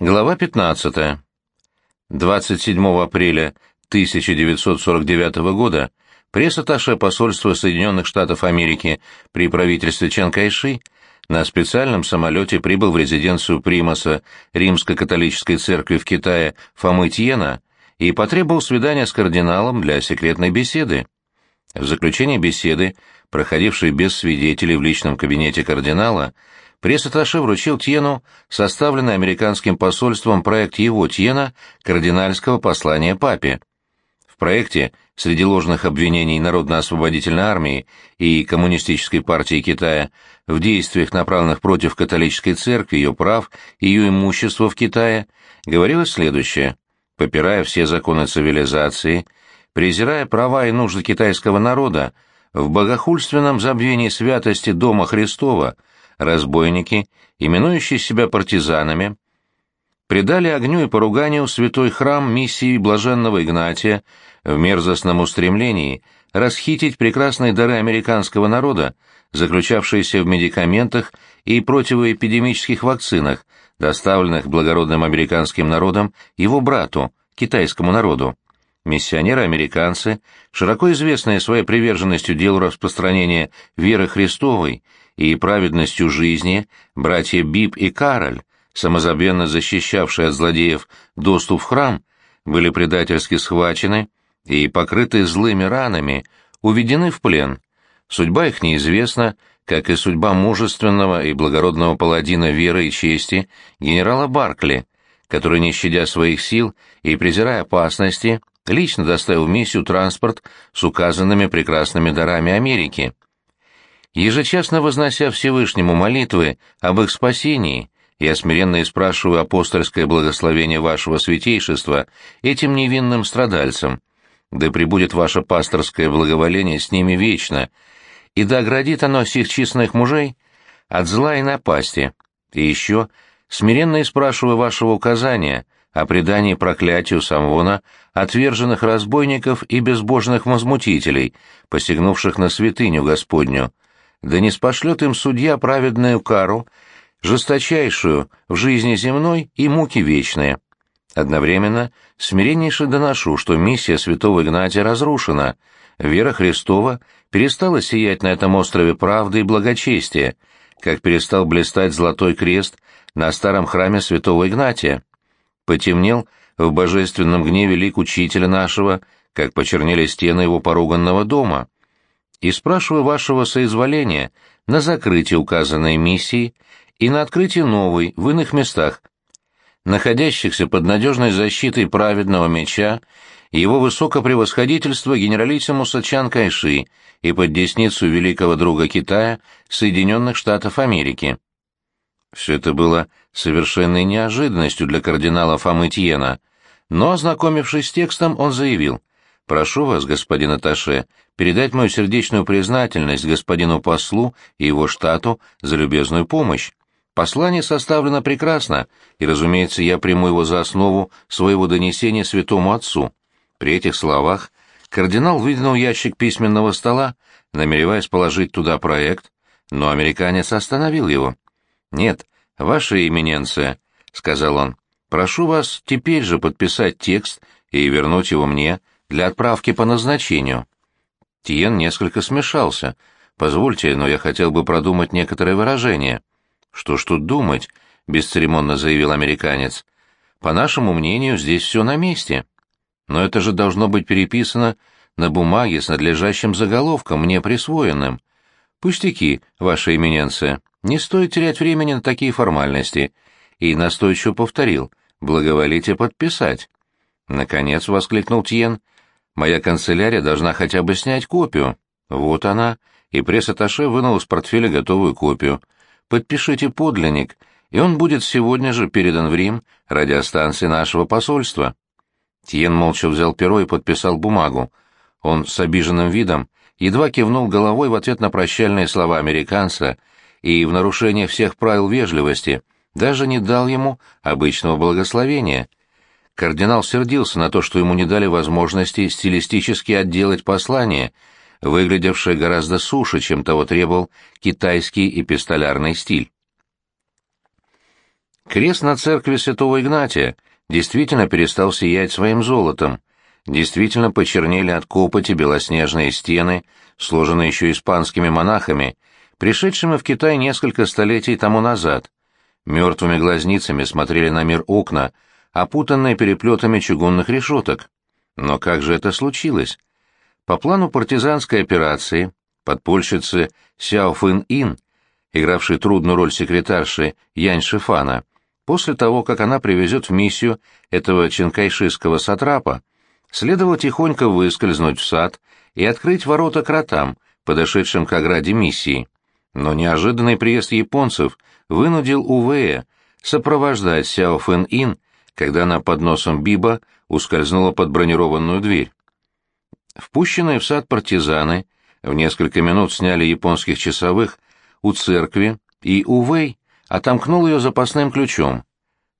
Глава 15. 27 апреля 1949 года пресс-атташе посольства Соединенных Штатов Америки при правительстве Чан Кайши на специальном самолете прибыл в резиденцию примаса Римско-католической церкви в Китае Фомы Тьена и потребовал свидания с кардиналом для секретной беседы. В заключение беседы, проходившей без свидетелей в личном кабинете кардинала, пресс-атташе вручил Тьену составленный американским посольством проект его Тьена кардинальского послания папе. В проекте среди ложных обвинений Народно-освободительной армии и Коммунистической партии Китая в действиях, направленных против католической церкви, ее прав и ее имущества в Китае, говорилось следующее. Попирая все законы цивилизации, презирая права и нужды китайского народа, в богохульственном забвении святости Дома Христова – разбойники, именующие себя партизанами, предали огню и поруганию святой храм миссии блаженного Игнатия в мерзостном устремлении расхитить прекрасные дары американского народа, заключавшиеся в медикаментах и противоэпидемических вакцинах, доставленных благородным американским народом его брату, китайскому народу. Миссионеры-американцы, широко известные своей приверженностью делу распространения веры Христовой и праведностью жизни, братья Бип и Кароль, самозабвенно защищавшие от злодеев доступ в храм, были предательски схвачены и, покрытые злыми ранами, уведены в плен. Судьба их неизвестна, как и судьба мужественного и благородного паладина веры и чести генерала Баркли, который, не щадя своих сил и презирая опасности, лично доставил миссию транспорт с указанными прекрасными дарами Америки. Ежечасно вознося Всевышнему молитвы об их спасении, я смиренно и спрашиваю апостольское благословение вашего святейшества этим невинным страдальцам. Да пребудет ваше пасторское благоволение с ними вечно, и да оградит оно сих честных мужей от зла и напасти. И еще смиренно и спрашиваю вашего указания — о предании проклятию Самвона отверженных разбойников и безбожных возмутителей, посягнувших на святыню Господню, да не спошлет им судья праведную кару, жесточайшую в жизни земной и муки вечные. Одновременно смиреннейше доношу, что миссия святого Игнатия разрушена, вера Христова перестала сиять на этом острове правды и благочестия, как перестал блистать золотой крест на старом храме святого Игнатия потемнел в божественном гневе лик учителя нашего, как почернели стены его поруганного дома. И спрашиваю вашего соизволения на закрытие указанной миссии и на открытие новой в иных местах, находящихся под надежной защитой праведного меча его высокопревосходительства генералиссимуса Чан Кайши и под десницу великого друга Китая Соединенных Штатов Америки. Все это было совершенной неожиданностью для кардинала Фомытьена, но, ознакомившись с текстом, он заявил, «Прошу вас, господин Аташе, передать мою сердечную признательность господину послу и его штату за любезную помощь. Послание составлено прекрасно, и, разумеется, я приму его за основу своего донесения святому отцу». При этих словах кардинал выдвинул ящик письменного стола, намереваясь положить туда проект, но американец остановил его. «Нет, ваша имененция», — сказал он, — «прошу вас теперь же подписать текст и вернуть его мне для отправки по назначению». Тиен несколько смешался. «Позвольте, но я хотел бы продумать некоторые выражения». «Что ж тут думать?» — бесцеремонно заявил американец. «По нашему мнению, здесь все на месте. Но это же должно быть переписано на бумаге с надлежащим заголовком, мне присвоенным. Пустяки, ваша имененция». Не стоит терять времени на такие формальности. И настойчиво повторил, благоволите подписать. Наконец воскликнул Тьен. Моя канцелярия должна хотя бы снять копию. Вот она. И пресс-атташе вынул из портфеля готовую копию. Подпишите подлинник, и он будет сегодня же передан в Рим радиостанции нашего посольства. Тьен молча взял перо и подписал бумагу. Он с обиженным видом едва кивнул головой в ответ на прощальные слова американца — и в нарушение всех правил вежливости даже не дал ему обычного благословения. Кардинал сердился на то, что ему не дали возможности стилистически отделать послание, выглядевшее гораздо суше, чем того требовал китайский эпистолярный стиль. Крест на церкви святого Игнатия действительно перестал сиять своим золотом, действительно почернели от копоти белоснежные стены, сложенные еще испанскими монахами, пришедшими в Китай несколько столетий тому назад. Мертвыми глазницами смотрели на мир окна, опутанные переплетами чугунных решеток. Но как же это случилось? По плану партизанской операции подпольщицы Сяо Фын Ин, игравшей трудную роль секретарши Янь Шифана, после того, как она привезет в миссию этого чинкайшистского сатрапа, следовало тихонько выскользнуть в сад и открыть ворота кротам, подошедшим к ограде миссии. Но неожиданный приезд японцев вынудил Увея сопровождать Сяо Фэн Ин, когда она под носом Биба ускользнула под бронированную дверь. Впущенные в сад партизаны в несколько минут сняли японских часовых у церкви, и Увей отомкнул ее запасным ключом.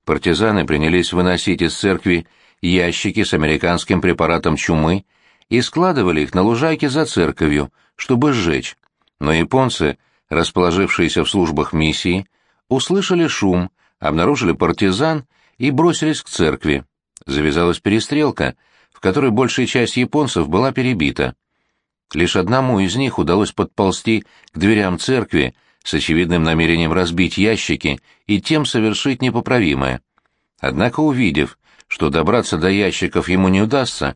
Партизаны принялись выносить из церкви ящики с американским препаратом чумы и складывали их на лужайке за церковью, чтобы сжечь. Но японцы, расположившиеся в службах миссии, услышали шум, обнаружили партизан и бросились к церкви. Завязалась перестрелка, в которой большая часть японцев была перебита. Лишь одному из них удалось подползти к дверям церкви с очевидным намерением разбить ящики и тем совершить непоправимое. Однако, увидев, что добраться до ящиков ему не удастся,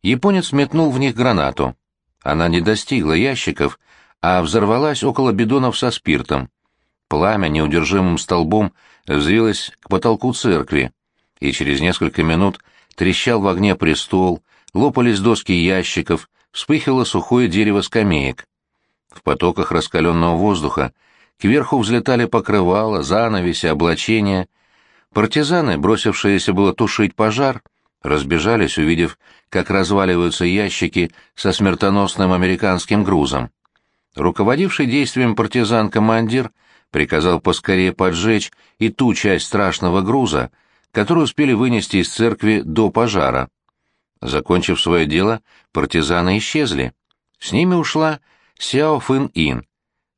японец метнул в них гранату. Она не достигла ящиков, а взорвалась около бидонов со спиртом. Пламя неудержимым столбом взвилось к потолку церкви, и через несколько минут трещал в огне престол, лопались доски ящиков, вспыхивало сухое дерево скамеек. В потоках раскаленного воздуха кверху взлетали покрывала, занавеси, облачения — Партизаны, бросившиеся было тушить пожар, разбежались, увидев, как разваливаются ящики со смертоносным американским грузом. Руководивший действием партизан-командир приказал поскорее поджечь и ту часть страшного груза, которую успели вынести из церкви до пожара. Закончив свое дело, партизаны исчезли. С ними ушла Сяо Фын Ин.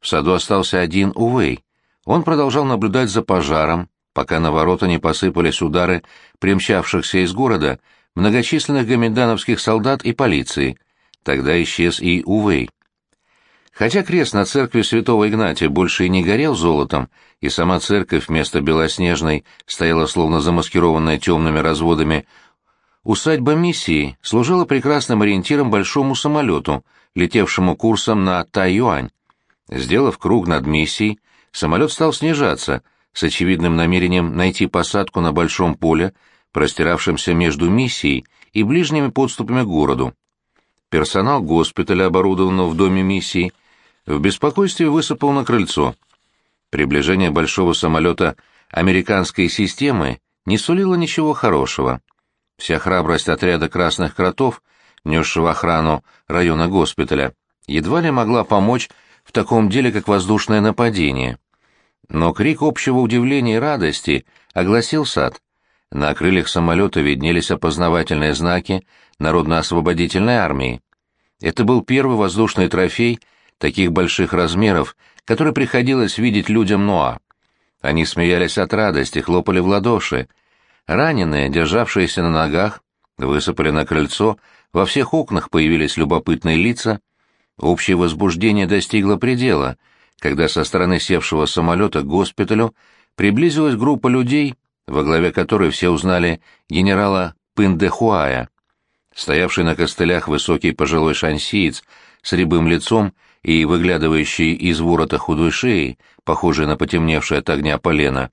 В саду остался один Увей. Он продолжал наблюдать за пожаром, пока на ворота не посыпались удары примчавшихся из города многочисленных гоминдановских солдат и полиции. Тогда исчез и Увей. Хотя крест на церкви святого Игнатия больше и не горел золотом, и сама церковь вместо белоснежной стояла словно замаскированная темными разводами, усадьба миссии служила прекрасным ориентиром большому самолету, летевшему курсом на Тайюань. Сделав круг над миссией, самолет стал снижаться — с очевидным намерением найти посадку на большом поле, простиравшемся между миссией и ближними подступами к городу. Персонал госпиталя, оборудованного в доме миссии, в беспокойстве высыпал на крыльцо. Приближение большого самолета американской системы не сулило ничего хорошего. Вся храбрость отряда красных кротов, несшего охрану района госпиталя, едва ли могла помочь в таком деле, как воздушное нападение. Но крик общего удивления и радости огласил сад. На крыльях самолета виднелись опознавательные знаки Народно-освободительной армии. Это был первый воздушный трофей таких больших размеров, который приходилось видеть людям Ноа. Они смеялись от радости, хлопали в ладоши. Раненые, державшиеся на ногах, высыпали на крыльцо, во всех окнах появились любопытные лица. Общее возбуждение достигло предела — когда со стороны севшего самолета к госпиталю приблизилась группа людей, во главе которой все узнали генерала Пиндехуая. Стоявший на костылях высокий пожилой шансиец с рябым лицом и выглядывающий из ворота худой шеи, похожий на потемневшее от огня полено,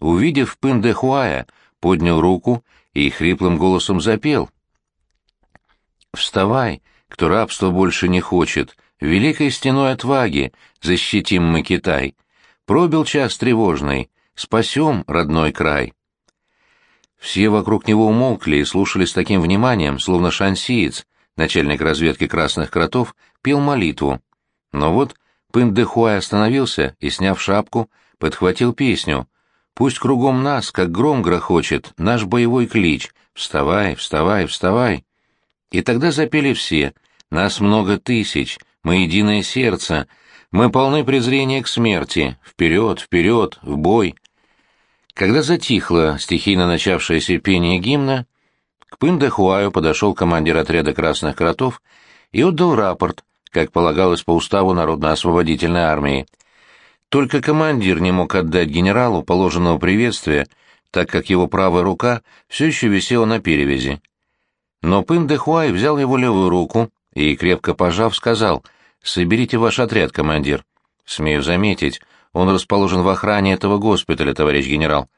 увидев Пиндехуая, поднял руку и хриплым голосом запел. «Вставай, кто рабство больше не хочет!» Великой стеной отваги защитим мы Китай. Пробил час тревожный, спасем родной край. Все вокруг него умолкли и слушали с таким вниманием, словно шансиец, начальник разведки красных кротов, пел молитву. Но вот Пын-де-Хуай остановился и, сняв шапку, подхватил песню. «Пусть кругом нас, как гром грохочет, наш боевой клич. Вставай, вставай, вставай!» И тогда запели все. «Нас много тысяч, мы единое сердце, мы полны презрения к смерти, вперед, вперед, в бой. Когда затихло стихийно начавшееся пение гимна, к Пындэхуаю подошел командир отряда «Красных кротов» и отдал рапорт, как полагалось по уставу Народно-освободительной армии. Только командир не мог отдать генералу положенного приветствия, так как его правая рука все еще висела на перевязи. Но Пын-де-Хуай взял его левую руку и, крепко пожав, сказал «Соберите ваш отряд, командир». «Смею заметить, он расположен в охране этого госпиталя, товарищ генерал.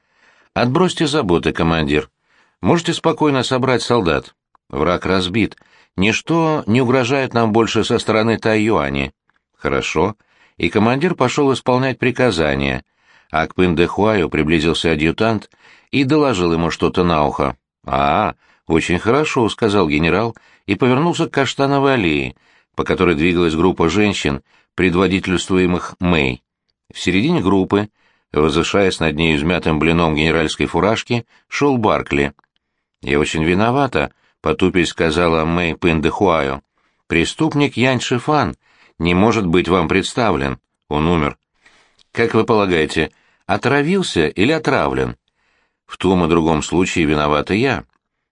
Отбросьте заботы, командир. Можете спокойно собрать солдат. Враг разбит. Ничто не угрожает нам больше со стороны Тайюани». «Хорошо». И командир пошел исполнять приказания, а к Пын-де-Хуаю приблизился адъютант и доложил ему что-то на ухо. «А, очень хорошо», — сказал генерал и повернулся к Каштановой аллее, по которой двигалась группа женщин, предводительствуемых Мэй. В середине группы, возвышаясь над ней измятым блином генеральской фуражки, шел Баркли. «Я очень виновата», — потупясь сказала Мэй Пендехуаю. «Преступник Янь Шифан не может быть вам представлен. Он умер. Как вы полагаете, отравился или отравлен? В том и другом случае виновата я.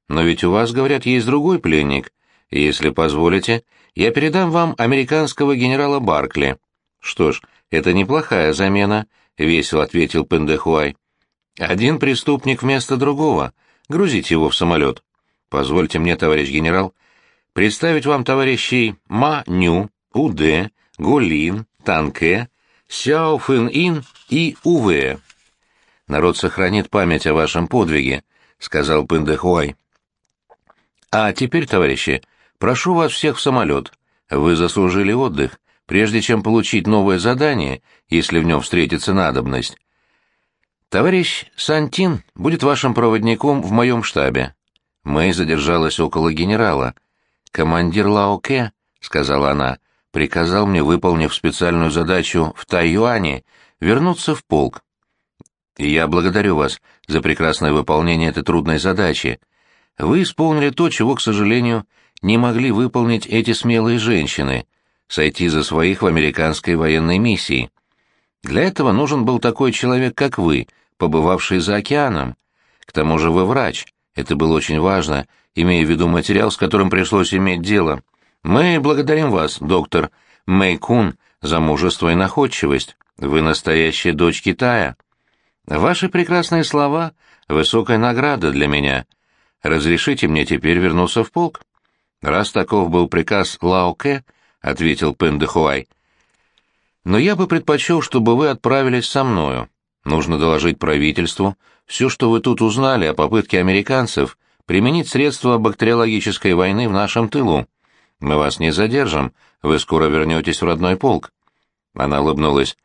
Но ведь у вас, говорят, есть другой пленник. Если позволите, я передам вам американского генерала Баркли. Что ж, это неплохая замена, — весело ответил Пендехуай. Один преступник вместо другого. Грузите его в самолет. Позвольте мне, товарищ генерал, представить вам товарищей Ма Ню, Уде, Гулин, Танке, Сяо Фын Ин и Уве. Народ сохранит память о вашем подвиге, — сказал Пендехуай. А теперь, товарищи, прошу вас всех в самолет. Вы заслужили отдых, прежде чем получить новое задание, если в нем встретится надобность. Товарищ Сантин будет вашим проводником в моем штабе. Мэй задержалась около генерала. Командир Лаоке, — сказала она, — приказал мне, выполнив специальную задачу в Тайюане, вернуться в полк. Я благодарю вас за прекрасное выполнение этой трудной задачи. Вы исполнили то, чего, к сожалению, не могли выполнить эти смелые женщины — сойти за своих в американской военной миссии. Для этого нужен был такой человек, как вы, побывавший за океаном. К тому же вы врач. Это было очень важно, имея в виду материал, с которым пришлось иметь дело. Мы благодарим вас, доктор Мэй Кун, за мужество и находчивость. Вы настоящая дочь Китая. Ваши прекрасные слова — высокая награда для меня — Разрешите мне теперь вернуться в полк? Раз таков был приказ Лао Кэ, — ответил Пэн Дэхуай. Но я бы предпочел, чтобы вы отправились со мною. Нужно доложить правительству все, что вы тут узнали о попытке американцев применить средства бактериологической войны в нашем тылу. Мы вас не задержим, вы скоро вернетесь в родной полк. Она улыбнулась.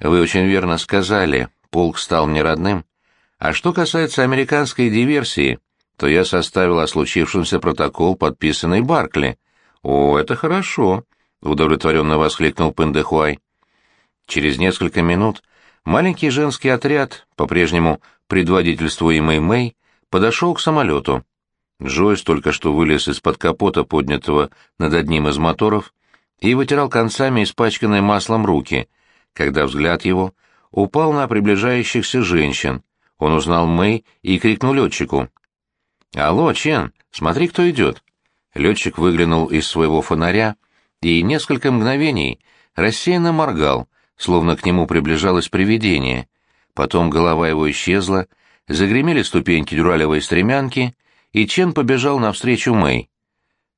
Вы очень верно сказали, полк стал мне родным. А что касается американской диверсии, то я составил о случившемся протокол, подписанный Баркли. «О, это хорошо», — удовлетворенно воскликнул Пендехуай. Через несколько минут маленький женский отряд, по-прежнему предводительствуемый Мэй, подошел к самолету. Джойс только что вылез из-под капота, поднятого над одним из моторов, и вытирал концами испачканные маслом руки, когда взгляд его упал на приближающихся женщин. Он узнал Мэй и крикнул летчику. «Алло, Чен, смотри, кто идет!» Летчик выглянул из своего фонаря и несколько мгновений рассеянно моргал, словно к нему приближалось привидение. Потом голова его исчезла, загремели ступеньки дюралевой стремянки, и Чен побежал навстречу Мэй.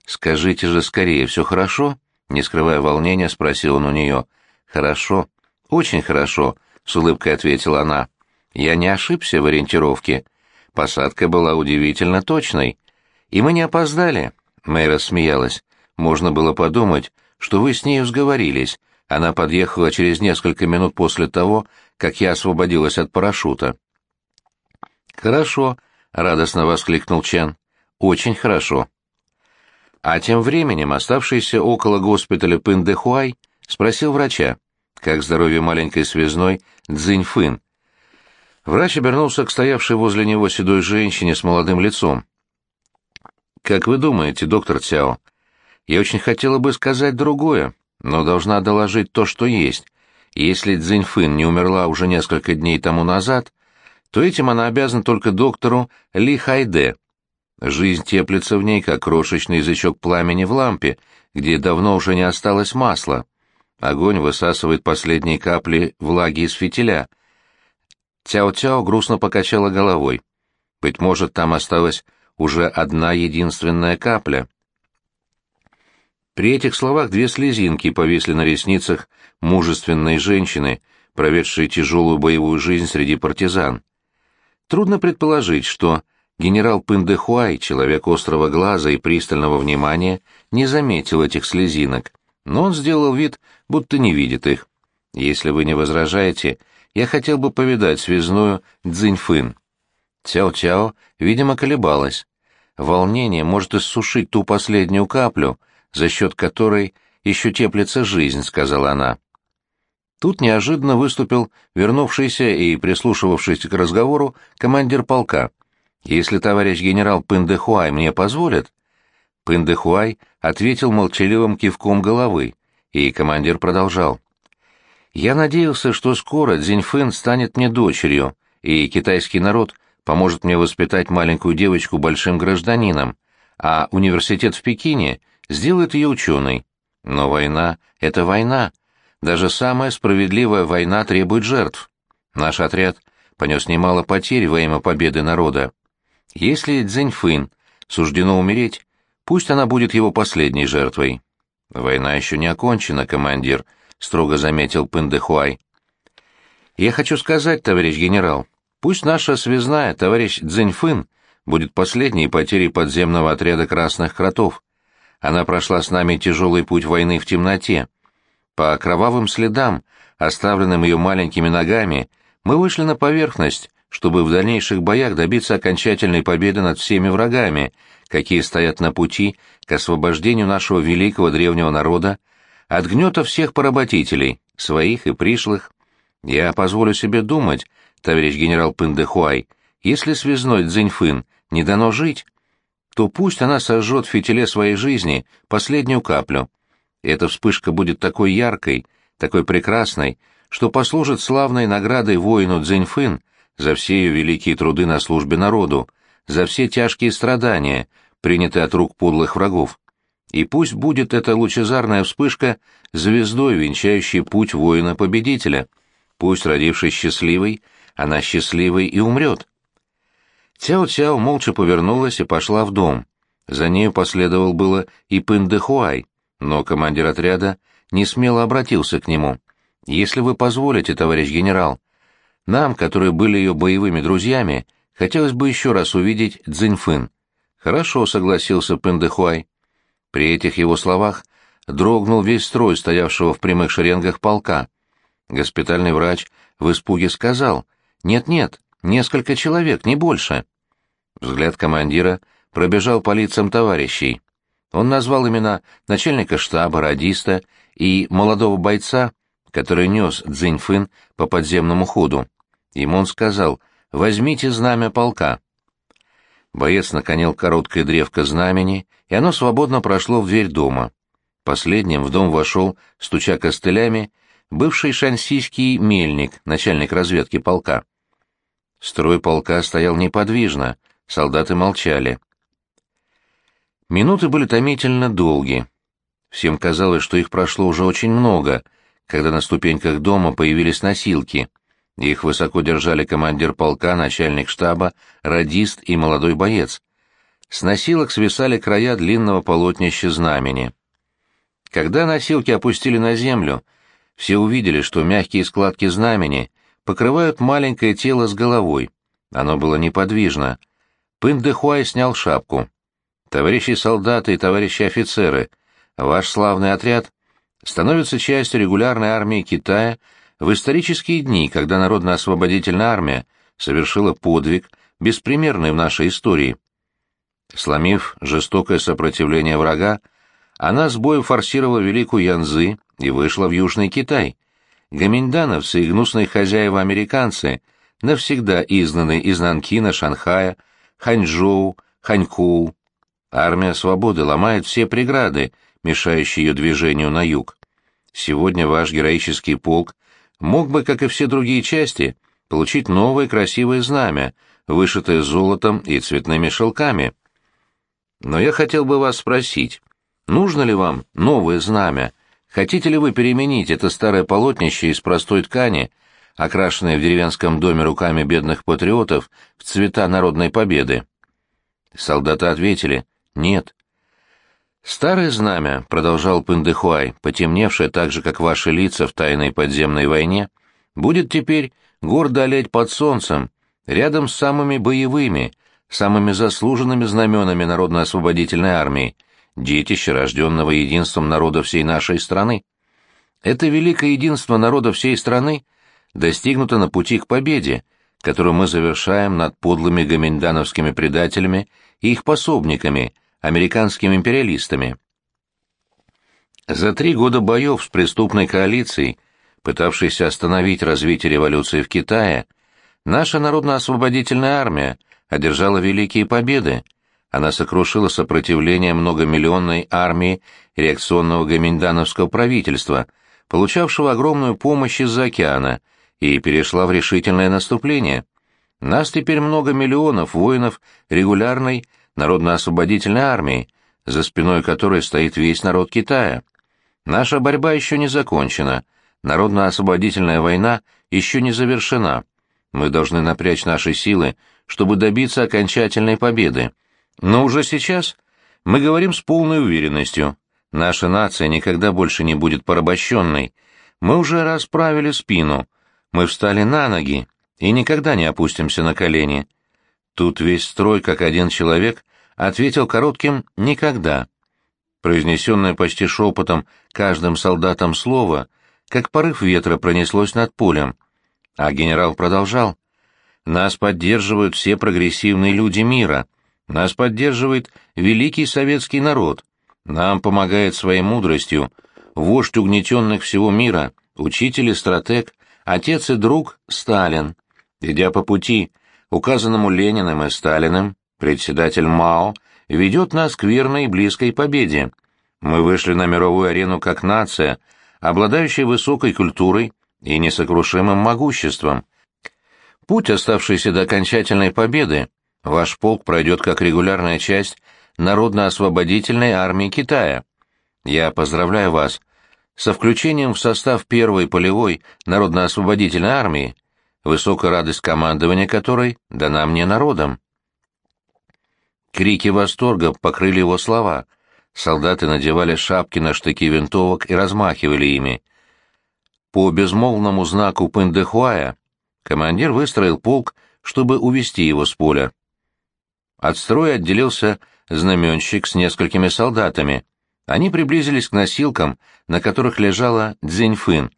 «Скажите же скорее, все хорошо?» — не скрывая волнения, спросил он у нее. «Хорошо, очень хорошо», — с улыбкой ответила она. «Я не ошибся в ориентировке». Посадка была удивительно точной. И мы не опоздали. Мэй рассмеялась. Можно было подумать, что вы с ней сговорились. Она подъехала через несколько минут после того, как я освободилась от парашюта. «Хорошо», — радостно воскликнул Чен. «Очень хорошо». А тем временем оставшийся около госпиталя Пындэхуай спросил врача, как здоровье маленькой связной Цзинь Фын, Врач обернулся к стоявшей возле него седой женщине с молодым лицом. «Как вы думаете, доктор Цяо, я очень хотела бы сказать другое, но должна доложить то, что есть. Если Цзиньфын не умерла уже несколько дней тому назад, то этим она обязана только доктору Ли Хайде. Жизнь теплится в ней, как крошечный язычок пламени в лампе, где давно уже не осталось масла. Огонь высасывает последние капли влаги из фитиля. Тяо-Тяо грустно покачала головой. Быть может, там осталась уже одна единственная капля. При этих словах две слезинки повисли на ресницах мужественной женщины, проведшей тяжелую боевую жизнь среди партизан. Трудно предположить, что генерал Пындэхуай, человек острого глаза и пристального внимания, не заметил этих слезинок, но он сделал вид, будто не видит их. Если вы не возражаете, я хотел бы повидать связную Цзиньфын. Цяо-Цяо, видимо, колебалась. Волнение может иссушить ту последнюю каплю, за счет которой еще теплится жизнь, сказала она. Тут неожиданно выступил вернувшийся и прислушивавшийся к разговору командир полка. «Если товарищ генерал Пындэхуай мне позволит...» Пындэхуай ответил молчаливым кивком головы, и командир продолжал. «Я надеялся, что скоро Цзиньфэн станет мне дочерью, и китайский народ поможет мне воспитать маленькую девочку большим гражданином, а университет в Пекине сделает ее ученой. Но война — это война, даже самая справедливая война требует жертв. Наш отряд понес немало потерь во имя победы народа. Если Цзиньфын суждено умереть, пусть она будет его последней жертвой. Война еще не окончена, командир, строго заметил Пындэхуай. Я хочу сказать, товарищ генерал, пусть наша связная, товарищ Цзиньфын, будет последней потерей подземного отряда красных кротов. Она прошла с нами тяжелый путь войны в темноте. По кровавым следам, оставленным ее маленькими ногами, мы вышли на поверхность, чтобы в дальнейших боях добиться окончательной победы над всеми врагами, какие стоят на пути к освобождению нашего великого древнего народа от гнета всех поработителей, своих и пришлых. Я позволю себе думать, товарищ генерал Пындэхуай, если связной Цзиньфын не дано жить, то пусть она сожжет в фитиле своей жизни последнюю каплю, эта вспышка будет такой яркой, такой прекрасной, что послужит славной наградой воину Цзиньфын за все ее великие труды на службе народу, за все тяжкие страдания, принятые от рук подлых врагов. И пусть будет эта лучезарная вспышка звездой, венчающей путь воина-победителя. Пусть, родившись счастливой, она счастливой и умрет. Цяо-Цяо молча повернулась и пошла в дом. За нею последовал было и Пындэхуай но командир отряда не смело обратился к нему. «Если вы позволите, товарищ генерал, нам, которые были ее боевыми друзьями, хотелось бы еще раз увидеть Цзиньфын». «Хорошо», — согласился Пендехуай. При этих его словах дрогнул весь строй, стоявшего в прямых шеренгах полка. Госпитальный врач в испуге сказал «Нет-нет, несколько человек, не больше». Взгляд командира пробежал по лицам товарищей. Он назвал имена начальника штаба, радиста и молодого бойца, который нес Цзиньфын по подземному ходу. Ему он сказал «Возьмите знамя полка». Боец наконил короткое древко знамени, и оно свободно прошло в дверь дома. Последним в дом вошел, стуча костылями, бывший шансийский мельник, начальник разведки полка. Строй полка стоял неподвижно, солдаты молчали. Минуты были томительно долги. Всем казалось, что их прошло уже очень много, когда на ступеньках дома появились носилки. Их высоко держали командир полка, начальник штаба, радист и молодой боец. С носилок свисали края длинного полотнища знамени. Когда носилки опустили на землю, все увидели, что мягкие складки знамени покрывают маленькое тело с головой. Оно было неподвижно. Пын Дэхуай снял шапку. Товарищи солдаты и товарищи офицеры, ваш славный отряд становится частью регулярной армии Китая в исторические дни, когда Народно-освободительная армия совершила подвиг, беспримерный в нашей истории. Сломив жестокое сопротивление врага, она с боем форсировала Великую Янзы и вышла в Южный Китай. Гаминдановцы и гнусные хозяева-американцы навсегда изгнаны из Нанкина, Шанхая, Ханчжоу, Ханькоу, Армия свободы ломает все преграды, мешающие ее движению на юг. Сегодня ваш героический полк мог бы, как и все другие части, получить новое красивое знамя, вышитое золотом и цветными шелками. Но я хотел бы вас спросить, нужно ли вам новое знамя? Хотите ли вы переменить это старое полотнище из простой ткани, окрашенное в деревенском доме руками бедных патриотов, в цвета народной победы? Солдаты ответили «нет». «Старое знамя», — продолжал Пындыхуай, потемневшее так же, как ваши лица в тайной подземной войне, будет теперь гордо олеть под солнцем, рядом с самыми боевыми, самыми заслуженными знаменами Народно-освободительной армии, детище, рожденного единством народа всей нашей страны. Это великое единство народа всей страны достигнуто на пути к победе, которую мы завершаем над подлыми гоминдановскими предателями и их пособниками, американскими империалистами. За три года боев с преступной коалицией, пытавшейся остановить развитие революции в Китае, наша народно-освободительная армия одержала великие победы. Она сокрушила сопротивление многомиллионной армии реакционного гоминдановского правительства, получавшего огромную помощь из-за океана, и перешла в решительное наступление. Нас теперь много миллионов воинов регулярной народно-освободительной армии, за спиной которой стоит весь народ Китая. Наша борьба еще не закончена, народно-освободительная война еще не завершена. Мы должны напрячь наши силы, чтобы добиться окончательной победы. Но уже сейчас мы говорим с полной уверенностью. Наша нация никогда больше не будет порабощенной. Мы уже расправили спину. Мы встали на ноги и никогда не опустимся на колени. Тут весь строй, как один человек, ответил коротким «никогда». Произнесенное почти шепотом каждым солдатом слово, как порыв ветра пронеслось над полем. А генерал продолжал. «Нас поддерживают все прогрессивные люди мира. Нас поддерживает великий советский народ. Нам помогает своей мудростью вождь угнетенных всего мира, учитель и стратег, отец и друг Сталин. Идя по пути, указанному Лениным и Сталиным, председатель Мао ведет нас к верной и близкой победе. Мы вышли на мировую арену как нация, обладающая высокой культурой и несокрушимым могуществом. Путь, оставшийся до окончательной победы, ваш полк пройдет как регулярная часть Народно-освободительной армии Китая. Я поздравляю вас со включением в состав первой полевой Народно-освободительной армии, высокая радость командования которой дана мне народом. Крики восторга покрыли его слова. Солдаты надевали шапки на штыки винтовок и размахивали ими. По безмолвному знаку Пындехуая командир выстроил полк, чтобы увести его с поля. От строя отделился знаменщик с несколькими солдатами. Они приблизились к носилкам, на которых лежала Цзиньфын.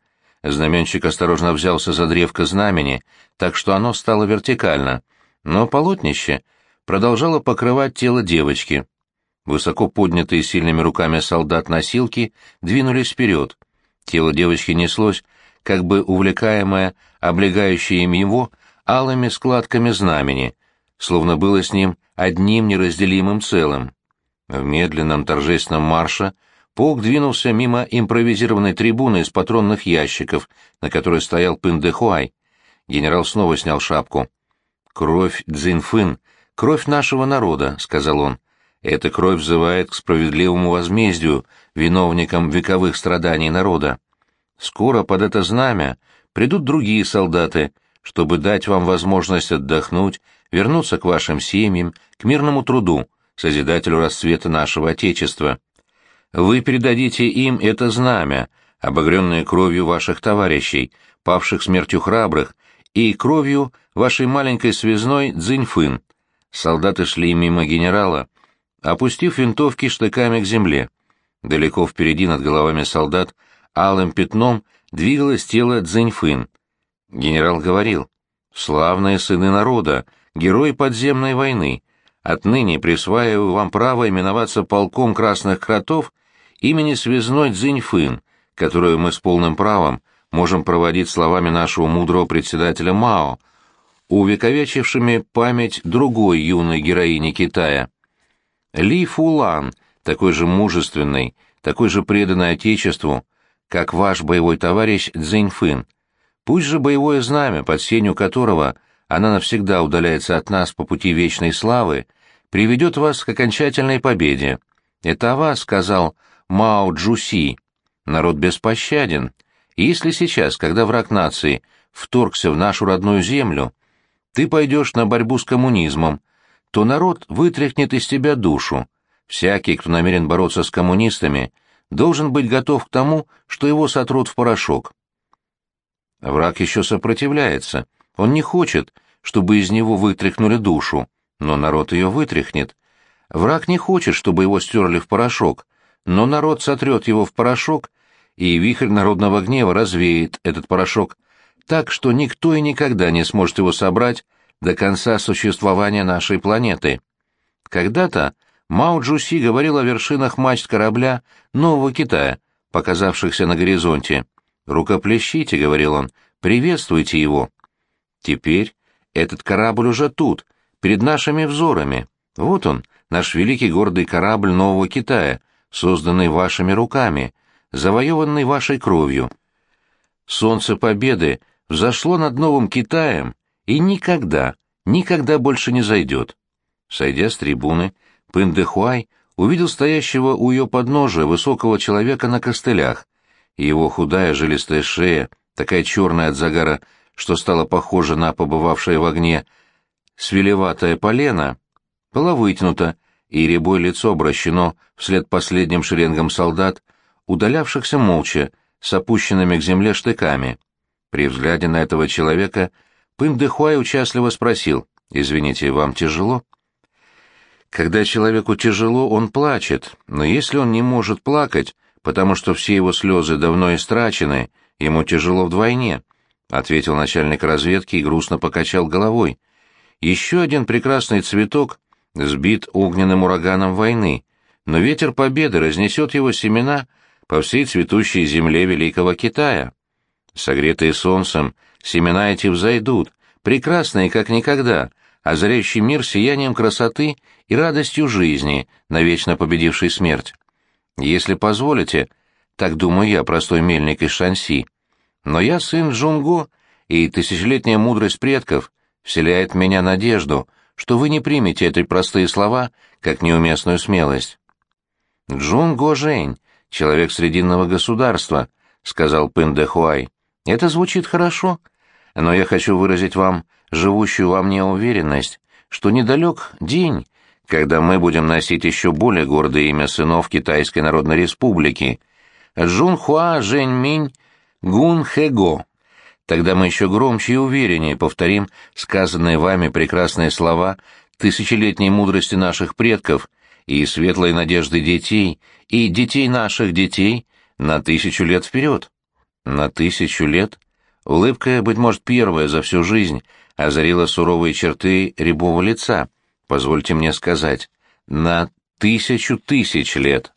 Знаменщик осторожно взялся за древко знамени, так что оно стало вертикально, но полотнище продолжало покрывать тело девочки. Высоко поднятые сильными руками солдат носилки двинулись вперед. Тело девочки неслось, как бы увлекаемое, облегающее им его, алыми складками знамени, словно было с ним одним неразделимым целым. В медленном торжественном марше полк двинулся мимо импровизированной трибуны из патронных ящиков, на которой стоял Пындехуай. Генерал снова снял шапку. «Кровь Цзиньфын, кровь нашего народа», — сказал он. «Эта кровь взывает к справедливому возмездию виновникам вековых страданий народа. Скоро под это знамя придут другие солдаты, чтобы дать вам возможность отдохнуть, вернуться к вашим семьям, к мирному труду, созидателю расцвета нашего Отечества. Вы передадите им это знамя, обогренное кровью ваших товарищей, павших смертью храбрых, и кровью вашей маленькой связной Цзиньфын. Солдаты шли мимо генерала, опустив винтовки штыками к земле. Далеко впереди над головами солдат алым пятном двигалось тело Цзиньфын. Генерал говорил, «Славные сыны народа, герои подземной войны, отныне присваиваю вам право именоваться полком красных кротов имени связной Цзиньфын, которую мы с полным правом можем проводить словами нашего мудрого председателя Мао, увековечившими память другой юной героини Китая. Ли Фулан, такой же мужественный, такой же преданный Отечеству, как ваш боевой товарищ Цзиньфын. Пусть же боевое знамя, под сенью которого она навсегда удаляется от нас по пути вечной славы, приведет вас к окончательной победе. Это о вас сказал Мао Джуси. Народ беспощаден. Если сейчас, когда враг нации вторгся в нашу родную землю, ты пойдешь на борьбу с коммунизмом, то народ вытряхнет из тебя душу. Всякий, кто намерен бороться с коммунистами, должен быть готов к тому, что его сотрут в порошок. Враг еще сопротивляется. Он не хочет, чтобы из него вытряхнули душу, но народ ее вытряхнет. Враг не хочет, чтобы его стерли в порошок, но народ сотрет его в порошок, и вихрь народного гнева развеет этот порошок так, что никто и никогда не сможет его собрать до конца существования нашей планеты. Когда-то Мао Джуси говорил о вершинах мачт корабля Нового Китая, показавшихся на горизонте. «Рукоплещите», — говорил он, — «приветствуйте его». Теперь этот корабль уже тут, перед нашими взорами. Вот он, наш великий гордый корабль Нового Китая, созданный вашими руками, завоеванный вашей кровью. Солнце Победы взошло над Новым Китаем и никогда, никогда больше не зайдет. Сойдя с трибуны, Пындехуай увидел стоящего у ее подножия высокого человека на костылях. Его худая жилистая шея, такая черная от загара, что стала похожа на побывавшее в огне свелеватое полено, была вытянута, и рябое лицо обращено вслед последним шеренгам солдат, удалявшихся молча, с опущенными к земле штыками. При взгляде на этого человека Пым Дэхуай участливо спросил, «Извините, вам тяжело?» Когда человеку тяжело, он плачет, но если он не может плакать, потому что все его слезы давно истрачены, ему тяжело вдвойне, — ответил начальник разведки и грустно покачал головой. Еще один прекрасный цветок сбит огненным ураганом войны, но ветер победы разнесет его семена по всей цветущей земле Великого Китая. Согретые солнцем, семена эти взойдут, прекрасные, как никогда, озаряющий мир сиянием красоты и радостью жизни, навечно победившей смерть. Если позволите, так думаю я, простой мельник из Шанси. Но я сын Джунго, и тысячелетняя мудрость предков вселяет в меня надежду, что вы не примете эти простые слова как неуместную смелость. «Джунго Жень, человек Срединного государства», — сказал Пын Де Хуай. «Это звучит хорошо, но я хочу выразить вам живущую во мне уверенность, что недалек день, когда мы будем носить еще более гордое имя сынов Китайской Народной Республики — Джунхуа Жэньминь Гун Хэго. Тогда мы еще громче и увереннее повторим сказанные вами прекрасные слова тысячелетней мудрости наших предков и светлой надежды детей и детей наших детей на тысячу лет вперед. На тысячу лет? Улыбка, быть может, первая за всю жизнь, озарила суровые черты рябого лица. Позвольте мне сказать, на тысячу тысяч лет.